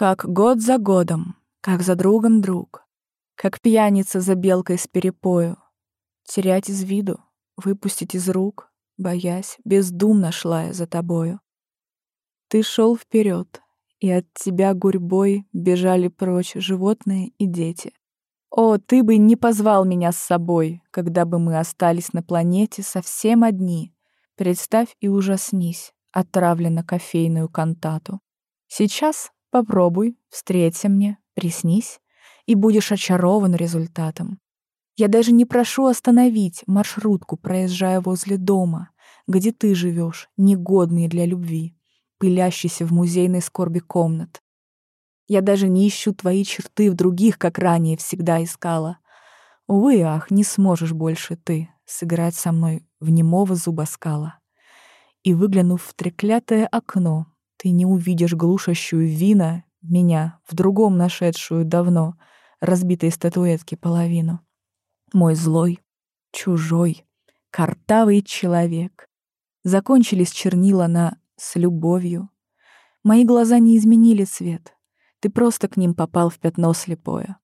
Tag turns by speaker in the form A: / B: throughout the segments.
A: Как год за годом, как за другом друг, Как пьяница за белкой с перепою, Терять из виду, выпустить из рук, Боясь, бездумно шла я за тобою. Ты шел вперед, и от тебя гурьбой Бежали прочь животные и дети. О, ты бы не позвал меня с собой, Когда бы мы остались на планете совсем одни. Представь и ужаснись, отравлена кофейную кантату. Сейчас попробуй, встреться мне, приснись, и будешь очарован результатом. Я даже не прошу остановить маршрутку, проезжая возле дома, где ты живешь, негодный для любви, пылящийся в музейной скорби комнат. Я даже не ищу твои черты в других, как ранее всегда искала. Увы, ах, не сможешь больше ты сыграть со мной в немого зубоскала. И, выглянув в треклятое окно, ты не увидишь глушащую вина меня, в другом нашедшую давно, разбитой статуэтки половину. Мой злой, чужой, картавый человек. Закончились чернила на «с любовью». Мои глаза не изменили цвет. Ты просто к ним попал в пятно слепое.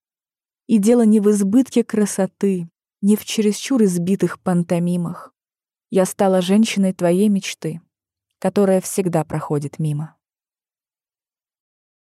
A: И дело не в избытке красоты, не в чересчур избитых пантомимах. Я стала женщиной твоей мечты, которая всегда проходит мимо.